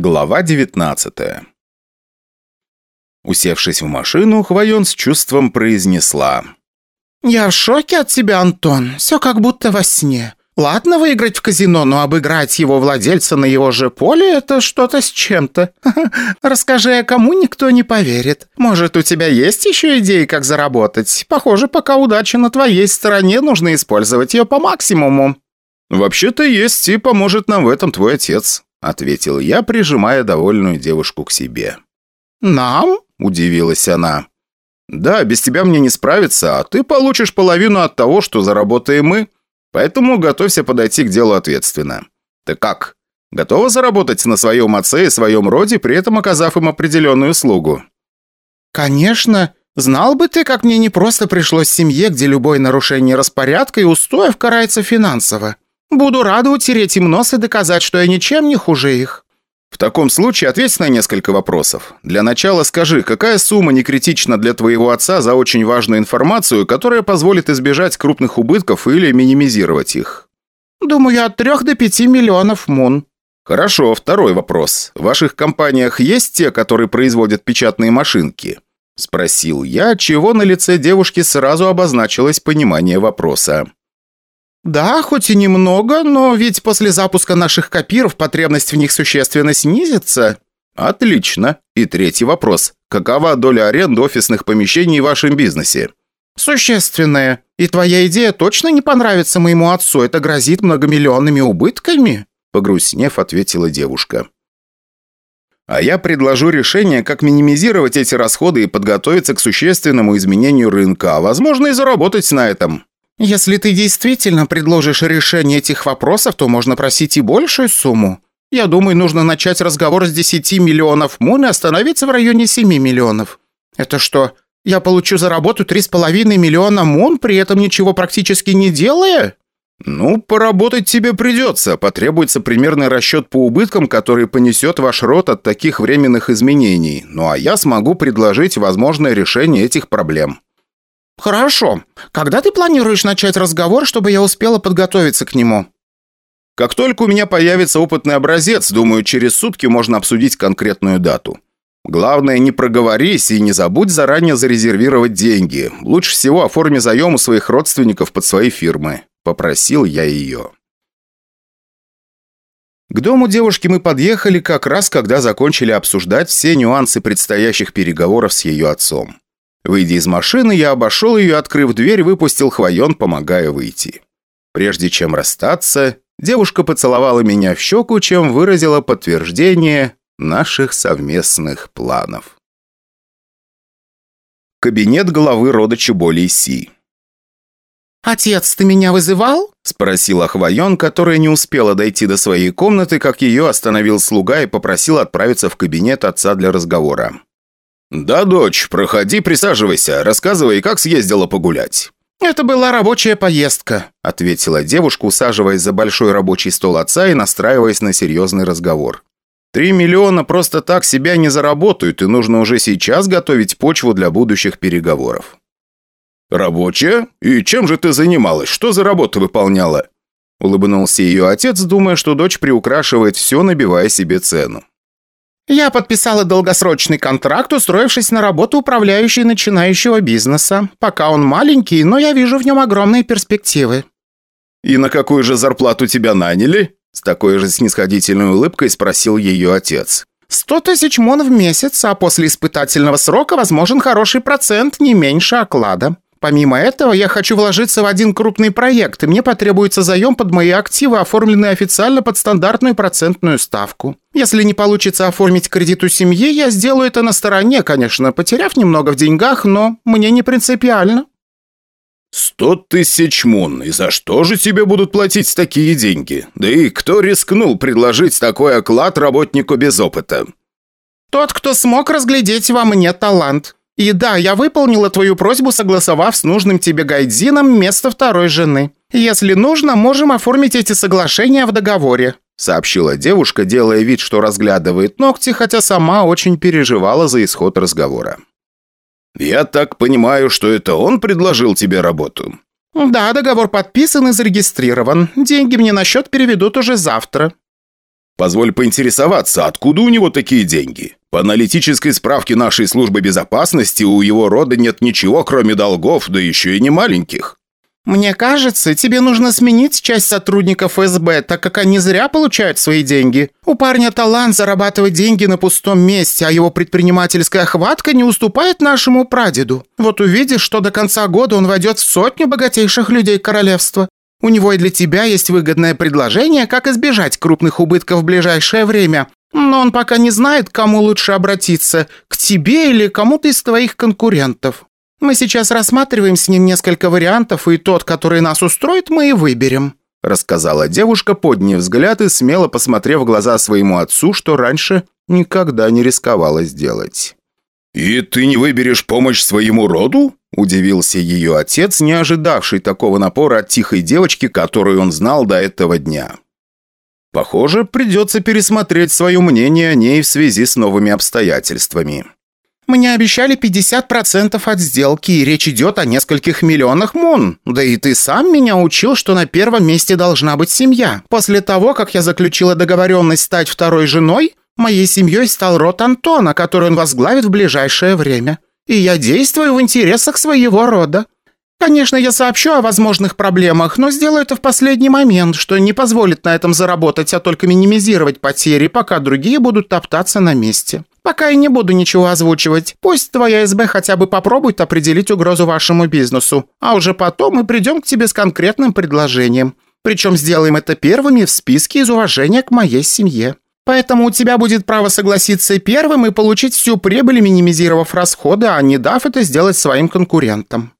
Глава 19 Усевшись в машину, Хвоен с чувством произнесла. «Я в шоке от тебя, Антон. Все как будто во сне. Ладно выиграть в казино, но обыграть его владельца на его же поле – это что-то с чем-то. Расскажи, а кому никто не поверит. Может, у тебя есть еще идеи, как заработать? Похоже, пока удача на твоей стороне, нужно использовать ее по максимуму». «Вообще-то есть, и поможет нам в этом твой отец», – ответил я, прижимая довольную девушку к себе. «Нам?» – удивилась она. «Да, без тебя мне не справиться, а ты получишь половину от того, что заработаем мы». Поэтому готовься подойти к делу ответственно. Ты как? Готова заработать на своем отце и своем роде, при этом оказав им определенную услугу?» «Конечно. Знал бы ты, как мне не просто пришлось семье, где любое нарушение распорядка и устоев карается финансово. Буду рада утереть им нос и доказать, что я ничем не хуже их». В таком случае ответь на несколько вопросов. Для начала скажи, какая сумма не критична для твоего отца за очень важную информацию, которая позволит избежать крупных убытков или минимизировать их? Думаю, от трех до пяти миллионов мун. Хорошо, второй вопрос. В ваших компаниях есть те, которые производят печатные машинки? Спросил я, чего на лице девушки сразу обозначилось понимание вопроса. «Да, хоть и немного, но ведь после запуска наших копиров потребность в них существенно снизится». «Отлично. И третий вопрос. Какова доля аренды офисных помещений в вашем бизнесе?» «Существенная. И твоя идея точно не понравится моему отцу. Это грозит многомиллионными убытками?» Погрустнев, ответила девушка. «А я предложу решение, как минимизировать эти расходы и подготовиться к существенному изменению рынка, а возможно и заработать на этом». «Если ты действительно предложишь решение этих вопросов, то можно просить и большую сумму. Я думаю, нужно начать разговор с 10 миллионов мун и остановиться в районе 7 миллионов. Это что, я получу за работу 3,5 миллиона мун, при этом ничего практически не делая?» «Ну, поработать тебе придется. Потребуется примерный расчет по убыткам, который понесет ваш род от таких временных изменений. Ну а я смогу предложить возможное решение этих проблем». «Хорошо. Когда ты планируешь начать разговор, чтобы я успела подготовиться к нему?» «Как только у меня появится опытный образец, думаю, через сутки можно обсудить конкретную дату. Главное, не проговорись и не забудь заранее зарезервировать деньги. Лучше всего оформи заем у своих родственников под свои фирмы», – попросил я ее. К дому девушки мы подъехали как раз, когда закончили обсуждать все нюансы предстоящих переговоров с ее отцом. Выйдя из машины, я обошел ее, открыв дверь, выпустил хвоен, помогая выйти. Прежде чем расстаться, девушка поцеловала меня в щеку, чем выразила подтверждение наших совместных планов. Кабинет главы рода Чеболей Си. «Отец, ты меня вызывал?» – спросила Хвоен, которая не успела дойти до своей комнаты, как ее остановил слуга и попросил отправиться в кабинет отца для разговора. «Да, дочь, проходи, присаживайся, рассказывай, как съездила погулять». «Это была рабочая поездка», – ответила девушка, усаживаясь за большой рабочий стол отца и настраиваясь на серьезный разговор. «Три миллиона просто так себя не заработают, и нужно уже сейчас готовить почву для будущих переговоров». «Рабочая? И чем же ты занималась? Что за работу выполняла?» Улыбнулся ее отец, думая, что дочь приукрашивает все, набивая себе цену. Я подписала долгосрочный контракт, устроившись на работу управляющей начинающего бизнеса. Пока он маленький, но я вижу в нем огромные перспективы». «И на какую же зарплату тебя наняли?» С такой же снисходительной улыбкой спросил ее отец. «Сто тысяч мон в месяц, а после испытательного срока возможен хороший процент, не меньше оклада. Помимо этого, я хочу вложиться в один крупный проект, и мне потребуется заем под мои активы, оформленные официально под стандартную процентную ставку. Если не получится оформить кредит у семьи, я сделаю это на стороне, конечно, потеряв немного в деньгах, но мне не принципиально». «Сто тысяч мун, и за что же тебе будут платить такие деньги? Да и кто рискнул предложить такой оклад работнику без опыта?» «Тот, кто смог разглядеть во мне талант», и да, я выполнила твою просьбу, согласовав с нужным тебе гайдзином место второй жены. Если нужно, можем оформить эти соглашения в договоре», сообщила девушка, делая вид, что разглядывает ногти, хотя сама очень переживала за исход разговора. «Я так понимаю, что это он предложил тебе работу?» «Да, договор подписан и зарегистрирован. Деньги мне на счет переведут уже завтра». Позволь поинтересоваться, откуда у него такие деньги? По аналитической справке нашей службы безопасности у его рода нет ничего, кроме долгов, да еще и не маленьких». «Мне кажется, тебе нужно сменить часть сотрудников ФСБ, так как они зря получают свои деньги. У парня талант зарабатывать деньги на пустом месте, а его предпринимательская хватка не уступает нашему прадеду. Вот увидишь, что до конца года он войдет в сотню богатейших людей королевства. У него и для тебя есть выгодное предложение, как избежать крупных убытков в ближайшее время. Но он пока не знает, к кому лучше обратиться, к тебе или кому-то из твоих конкурентов. Мы сейчас рассматриваем с ним несколько вариантов, и тот, который нас устроит, мы и выберем», рассказала девушка, подняв взгляд и смело посмотрев в глаза своему отцу, что раньше никогда не рисковала сделать. «И ты не выберешь помощь своему роду?» – удивился ее отец, не ожидавший такого напора от тихой девочки, которую он знал до этого дня. Похоже, придется пересмотреть свое мнение о ней в связи с новыми обстоятельствами. Мне обещали 50% от сделки, и речь идет о нескольких миллионах мун. Да и ты сам меня учил, что на первом месте должна быть семья. После того, как я заключила договоренность стать второй женой, моей семьей стал род Антона, который он возглавит в ближайшее время. И я действую в интересах своего рода. Конечно, я сообщу о возможных проблемах, но сделаю это в последний момент, что не позволит на этом заработать, а только минимизировать потери, пока другие будут топтаться на месте. Пока я не буду ничего озвучивать. Пусть твоя СБ хотя бы попробует определить угрозу вашему бизнесу, а уже потом мы придем к тебе с конкретным предложением. Причем сделаем это первыми в списке из уважения к моей семье. Поэтому у тебя будет право согласиться первым и получить всю прибыль, минимизировав расходы, а не дав это сделать своим конкурентам».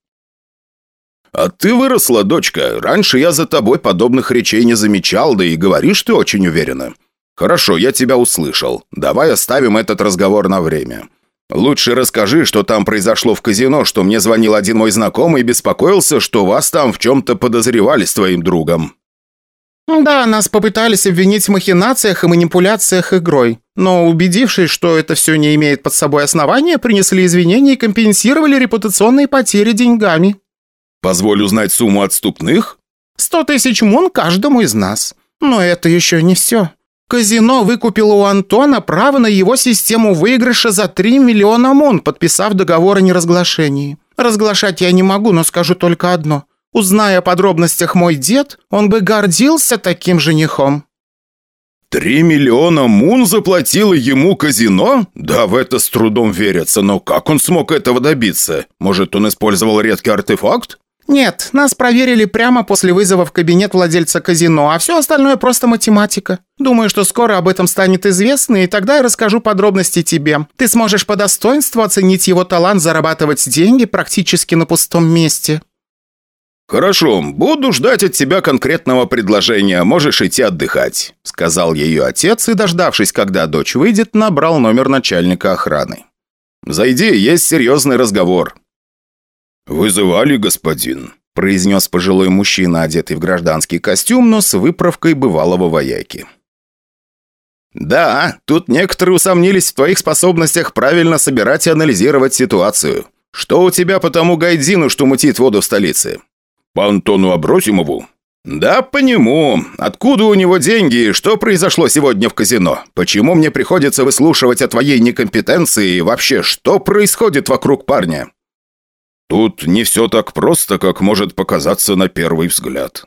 «А ты выросла, дочка. Раньше я за тобой подобных речей не замечал, да и говоришь ты очень уверенно. «Хорошо, я тебя услышал. Давай оставим этот разговор на время. Лучше расскажи, что там произошло в казино, что мне звонил один мой знакомый и беспокоился, что вас там в чем-то подозревали с твоим другом». «Да, нас попытались обвинить в махинациях и манипуляциях игрой, но убедившись, что это все не имеет под собой основания, принесли извинения и компенсировали репутационные потери деньгами». «Позволь узнать сумму отступных?» «Сто тысяч мун каждому из нас. Но это еще не все. Казино выкупило у Антона право на его систему выигрыша за 3 миллиона мун, подписав договор о неразглашении. Разглашать я не могу, но скажу только одно. Узная о подробностях мой дед, он бы гордился таким женихом». «Три миллиона мун заплатило ему казино? Да, в это с трудом верится, но как он смог этого добиться? Может, он использовал редкий артефакт?» «Нет, нас проверили прямо после вызова в кабинет владельца казино, а все остальное просто математика. Думаю, что скоро об этом станет известно, и тогда я расскажу подробности тебе. Ты сможешь по достоинству оценить его талант зарабатывать деньги практически на пустом месте». «Хорошо, буду ждать от тебя конкретного предложения, можешь идти отдыхать», сказал ее отец и, дождавшись, когда дочь выйдет, набрал номер начальника охраны. «Зайди, есть серьезный разговор». «Вызывали, господин», – произнес пожилой мужчина, одетый в гражданский костюм, но с выправкой бывалого вояки. «Да, тут некоторые усомнились в твоих способностях правильно собирать и анализировать ситуацию. Что у тебя по тому гайдзину, что мутит воду в столице?» «По Антону Абросимову?» «Да, по нему. Откуда у него деньги? Что произошло сегодня в казино? Почему мне приходится выслушивать о твоей некомпетенции и вообще, что происходит вокруг парня?» Тут не все так просто, как может показаться на первый взгляд.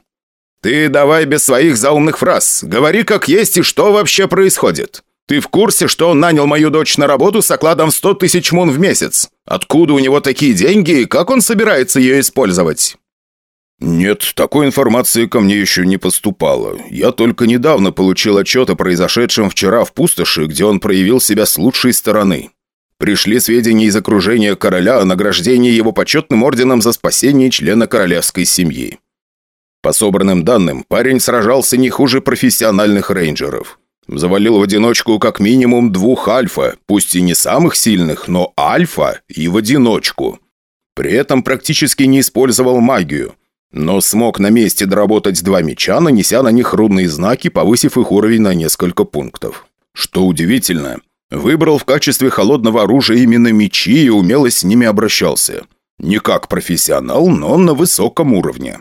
Ты давай без своих заумных фраз. Говори как есть и что вообще происходит. Ты в курсе, что он нанял мою дочь на работу с окладом в 100 тысяч мун в месяц? Откуда у него такие деньги и как он собирается ее использовать? «Нет, такой информации ко мне еще не поступало. Я только недавно получил отчет о произошедшем вчера в пустоши, где он проявил себя с лучшей стороны. Пришли сведения из окружения короля о награждении его почетным орденом за спасение члена королевской семьи. По собранным данным, парень сражался не хуже профессиональных рейнджеров. Завалил в одиночку как минимум двух альфа, пусть и не самых сильных, но альфа и в одиночку. При этом практически не использовал магию, но смог на месте доработать два меча, нанеся на них рунные знаки, повысив их уровень на несколько пунктов. Что удивительно – Выбрал в качестве холодного оружия именно мечи и умело с ними обращался. Не как профессионал, но на высоком уровне.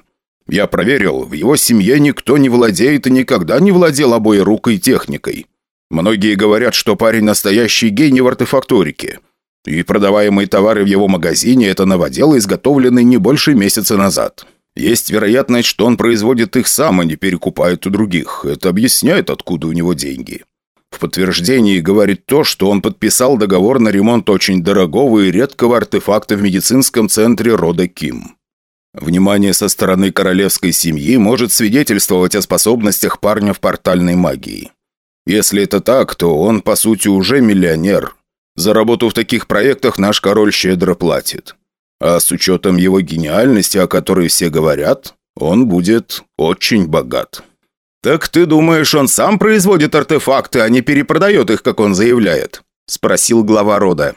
Я проверил, в его семье никто не владеет и никогда не владел обоерукой техникой. Многие говорят, что парень настоящий гений в артефакторике. И продаваемые товары в его магазине – это новоделы, изготовленные не больше месяца назад. Есть вероятность, что он производит их сам, а не перекупает у других. Это объясняет, откуда у него деньги. В подтверждении говорит то, что он подписал договор на ремонт очень дорогого и редкого артефакта в медицинском центре рода Ким. Внимание со стороны королевской семьи может свидетельствовать о способностях парня в портальной магии. Если это так, то он, по сути, уже миллионер. За работу в таких проектах наш король щедро платит. А с учетом его гениальности, о которой все говорят, он будет очень богат. «Так ты думаешь, он сам производит артефакты, а не перепродает их, как он заявляет?» – спросил глава рода.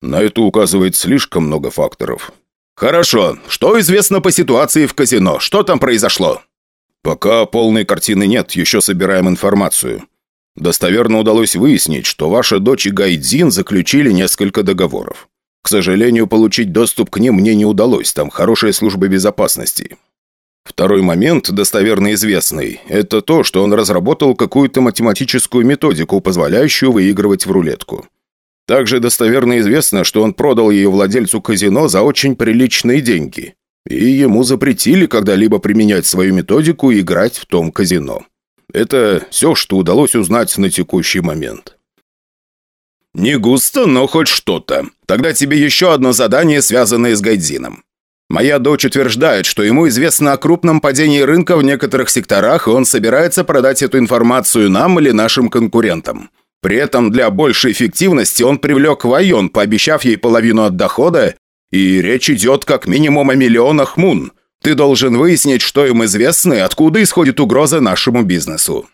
«На это указывает слишком много факторов. «Хорошо. Что известно по ситуации в казино? Что там произошло?» «Пока полной картины нет, еще собираем информацию. Достоверно удалось выяснить, что ваша дочь и Гайдзин заключили несколько договоров. К сожалению, получить доступ к ним мне не удалось, там хорошая служба безопасности. Второй момент, достоверно известный, это то, что он разработал какую-то математическую методику, позволяющую выигрывать в рулетку. Также достоверно известно, что он продал ее владельцу казино за очень приличные деньги. И ему запретили когда-либо применять свою методику и играть в том казино. Это все, что удалось узнать на текущий момент. «Не густо, но хоть что-то. Тогда тебе еще одно задание, связанное с Гайдзином. Моя дочь утверждает, что ему известно о крупном падении рынка в некоторых секторах, и он собирается продать эту информацию нам или нашим конкурентам. При этом для большей эффективности он привлек Вайон, пообещав ей половину от дохода, и речь идет как минимум о миллионах мун. Ты должен выяснить, что им известно и откуда исходит угроза нашему бизнесу».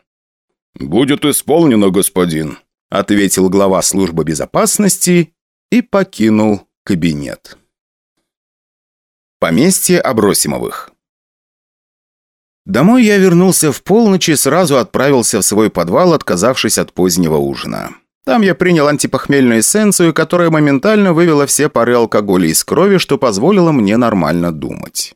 «Будет исполнено, господин», — ответил глава службы безопасности и покинул кабинет. Поместье Абросимовых Домой я вернулся в полночь и сразу отправился в свой подвал, отказавшись от позднего ужина. Там я принял антипохмельную эссенцию, которая моментально вывела все пары алкоголя из крови, что позволило мне нормально думать.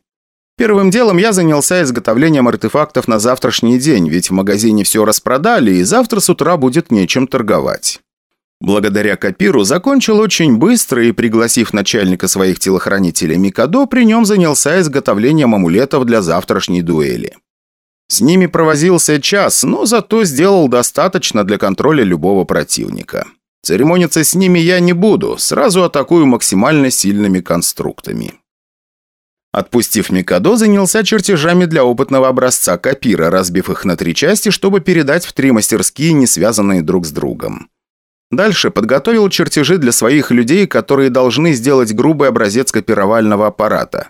Первым делом я занялся изготовлением артефактов на завтрашний день, ведь в магазине все распродали, и завтра с утра будет нечем торговать. Благодаря Капиру закончил очень быстро и, пригласив начальника своих телохранителей Микадо, при нем занялся изготовлением амулетов для завтрашней дуэли. С ними провозился час, но зато сделал достаточно для контроля любого противника. Церемониться с ними я не буду, сразу атакую максимально сильными конструктами. Отпустив Микадо, занялся чертежами для опытного образца Капира, разбив их на три части, чтобы передать в три мастерские, не связанные друг с другом. Дальше подготовил чертежи для своих людей, которые должны сделать грубый образец копировального аппарата.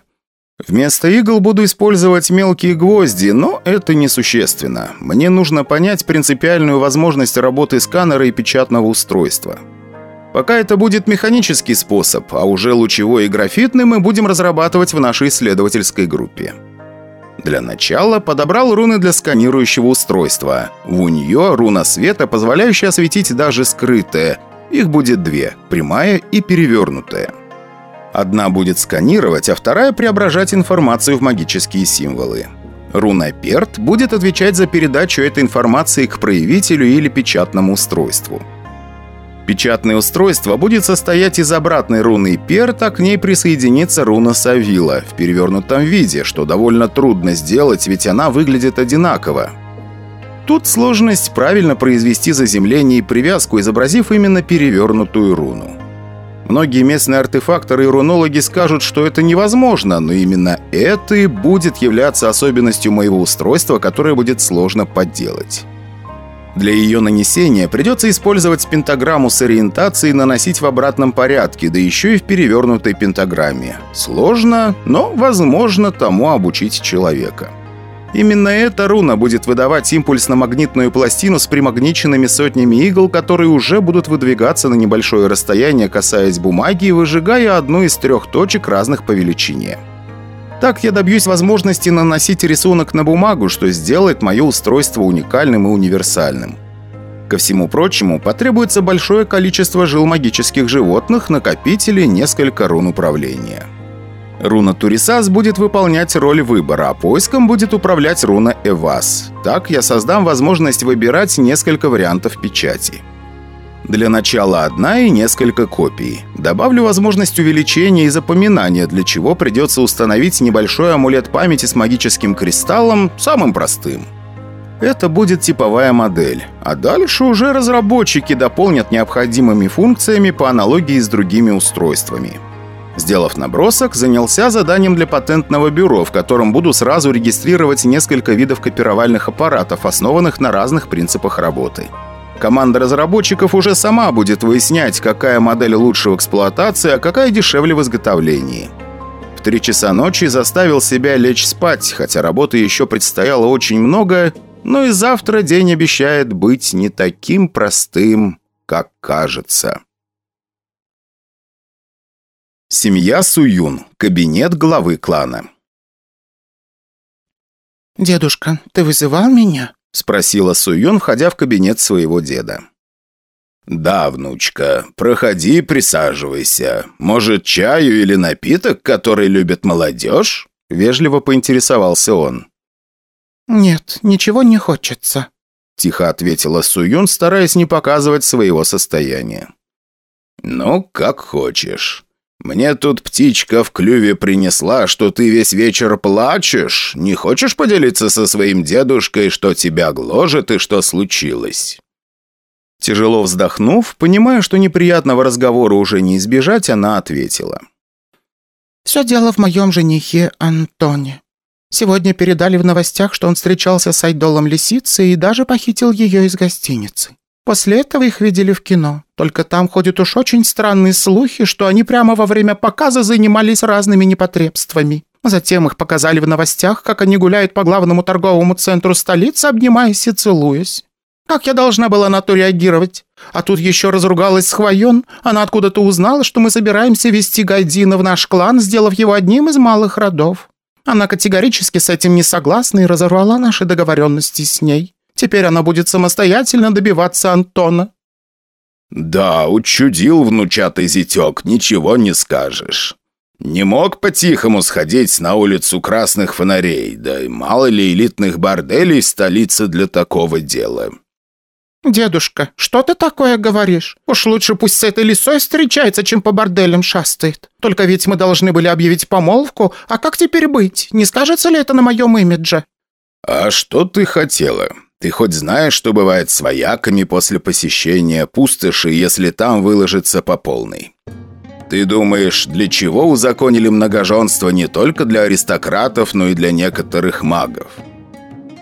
Вместо игл буду использовать мелкие гвозди, но это несущественно. Мне нужно понять принципиальную возможность работы сканера и печатного устройства. Пока это будет механический способ, а уже лучевой и графитный мы будем разрабатывать в нашей исследовательской группе. Для начала подобрал руны для сканирующего устройства. У нее руна света, позволяющая осветить даже скрытое. Их будет две – прямая и перевернутая. Одна будет сканировать, а вторая преображать информацию в магические символы. Руна Перт будет отвечать за передачу этой информации к проявителю или печатному устройству. Печатное устройство будет состоять из обратной руны Перт, а к ней присоединится руна Савила в перевернутом виде, что довольно трудно сделать, ведь она выглядит одинаково. Тут сложность правильно произвести заземление и привязку, изобразив именно перевернутую руну. Многие местные артефакторы и рунологи скажут, что это невозможно, но именно это и будет являться особенностью моего устройства, которое будет сложно подделать. Для ее нанесения придется использовать пентаграмму с ориентацией наносить в обратном порядке, да еще и в перевернутой пентаграмме. Сложно, но возможно тому обучить человека. Именно эта руна будет выдавать импульс на магнитную пластину с примагниченными сотнями игл, которые уже будут выдвигаться на небольшое расстояние, касаясь бумаги и выжигая одну из трех точек разных по величине. Так я добьюсь возможности наносить рисунок на бумагу, что сделает мое устройство уникальным и универсальным. Ко всему прочему, потребуется большое количество жил магических животных, накопителей, несколько рун управления. Руна Турисас будет выполнять роль выбора, а поиском будет управлять руна Эвас. Так я создам возможность выбирать несколько вариантов печати. Для начала одна и несколько копий. Добавлю возможность увеличения и запоминания, для чего придется установить небольшой амулет памяти с магическим кристаллом, самым простым. Это будет типовая модель. А дальше уже разработчики дополнят необходимыми функциями по аналогии с другими устройствами. Сделав набросок, занялся заданием для патентного бюро, в котором буду сразу регистрировать несколько видов копировальных аппаратов, основанных на разных принципах работы. Команда разработчиков уже сама будет выяснять, какая модель лучше в эксплуатации, а какая дешевле в изготовлении. В три часа ночи заставил себя лечь спать, хотя работы еще предстояло очень много, но и завтра день обещает быть не таким простым, как кажется. Семья Суюн. Кабинет главы клана. «Дедушка, ты вызывал меня?» – спросила Суюн, входя в кабинет своего деда. «Да, внучка, проходи, присаживайся. Может, чаю или напиток, который любит молодежь?» – вежливо поинтересовался он. «Нет, ничего не хочется», – тихо ответила Суюн, стараясь не показывать своего состояния. «Ну, как хочешь. «Мне тут птичка в клюве принесла, что ты весь вечер плачешь. Не хочешь поделиться со своим дедушкой, что тебя гложет и что случилось?» Тяжело вздохнув, понимая, что неприятного разговора уже не избежать, она ответила. «Все дело в моем женихе Антоне. Сегодня передали в новостях, что он встречался с Айдолом Лисицей и даже похитил ее из гостиницы. После этого их видели в кино. Только там ходят уж очень странные слухи, что они прямо во время показа занимались разными непотребствами. Затем их показали в новостях, как они гуляют по главному торговому центру столицы, обнимаясь и целуясь. Как я должна была на то реагировать? А тут еще разругалась с Хвоен. Она откуда-то узнала, что мы собираемся вести Гайдина в наш клан, сделав его одним из малых родов. Она категорически с этим не согласна и разорвала наши договоренности с ней. Теперь она будет самостоятельно добиваться Антона». «Да, учудил внучатый зятек, ничего не скажешь. Не мог по-тихому сходить на улицу красных фонарей, да и мало ли элитных борделей в столице для такого дела». «Дедушка, что ты такое говоришь? Уж лучше пусть с этой лисой встречается, чем по борделям шастает. Только ведь мы должны были объявить помолвку, а как теперь быть? Не скажется ли это на моем имидже?» «А что ты хотела? Ты хоть знаешь, что бывает с вояками после посещения пустоши, если там выложится по полной? Ты думаешь, для чего узаконили многоженство не только для аристократов, но и для некоторых магов?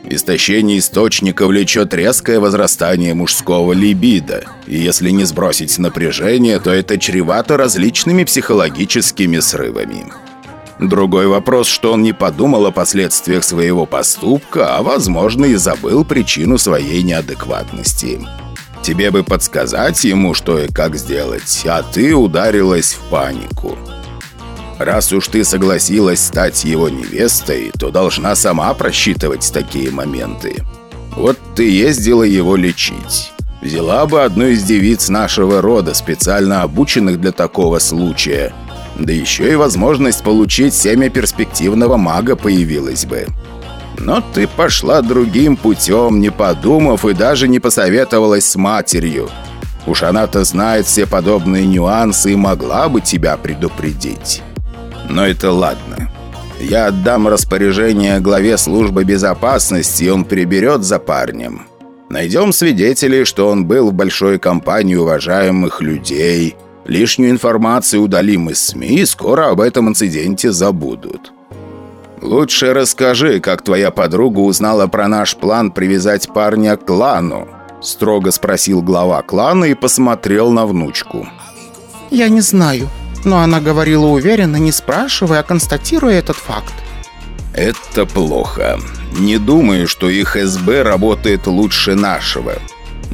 Истощение источника влечет резкое возрастание мужского либидо, и если не сбросить напряжение, то это чревато различными психологическими срывами. Другой вопрос, что он не подумал о последствиях своего поступка, а, возможно, и забыл причину своей неадекватности. Тебе бы подсказать ему, что и как сделать, а ты ударилась в панику. Раз уж ты согласилась стать его невестой, то должна сама просчитывать такие моменты. Вот ты ездила его лечить. Взяла бы одну из девиц нашего рода, специально обученных для такого случая – да еще и возможность получить семя перспективного мага появилась бы. Но ты пошла другим путем, не подумав и даже не посоветовалась с матерью. Уж она-то знает все подобные нюансы и могла бы тебя предупредить. Но это ладно. Я отдам распоряжение главе службы безопасности, и он приберет за парнем. Найдем свидетелей, что он был в большой компании уважаемых людей – Лишнюю информацию удалим из СМИ, и скоро об этом инциденте забудут. Лучше расскажи, как твоя подруга узнала про наш план привязать парня к клану?» Строго спросил глава клана и посмотрел на внучку. «Я не знаю, но она говорила уверенно, не спрашивая, а констатируя этот факт». «Это плохо. Не думаю, что их СБ работает лучше нашего.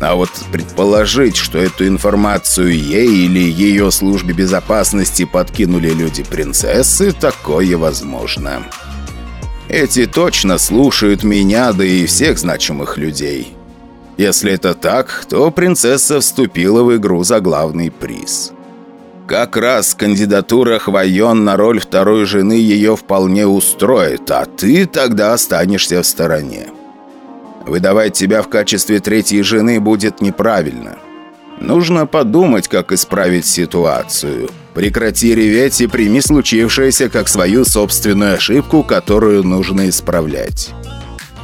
А вот предположить, что эту информацию ей или ее службе безопасности подкинули люди принцессы, такое возможно. Эти точно слушают меня, да и всех значимых людей. Если это так, то принцесса вступила в игру за главный приз. Как раз кандидатура Хвайон на роль второй жены ее вполне устроит, а ты тогда останешься в стороне. Выдавать тебя в качестве третьей жены будет неправильно. Нужно подумать, как исправить ситуацию. Прекрати реветь и прими случившееся как свою собственную ошибку, которую нужно исправлять.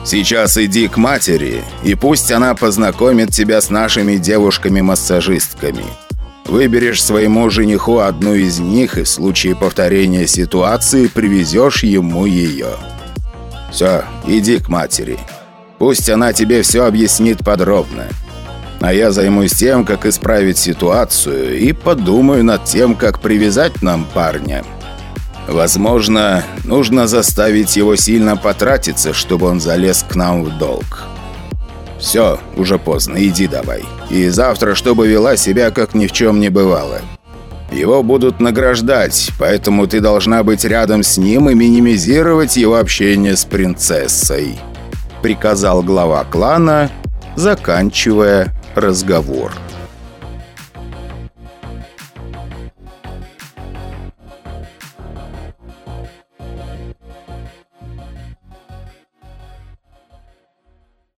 Сейчас иди к матери, и пусть она познакомит тебя с нашими девушками-массажистками. Выберешь своему жениху одну из них и в случае повторения ситуации привезешь ему ее. Все, иди к матери. Пусть она тебе все объяснит подробно. А я займусь тем, как исправить ситуацию и подумаю над тем, как привязать нам парня. Возможно, нужно заставить его сильно потратиться, чтобы он залез к нам в долг. Все, уже поздно, иди давай. И завтра, чтобы вела себя, как ни в чем не бывало. Его будут награждать, поэтому ты должна быть рядом с ним и минимизировать его общение с принцессой приказал глава клана, заканчивая разговор.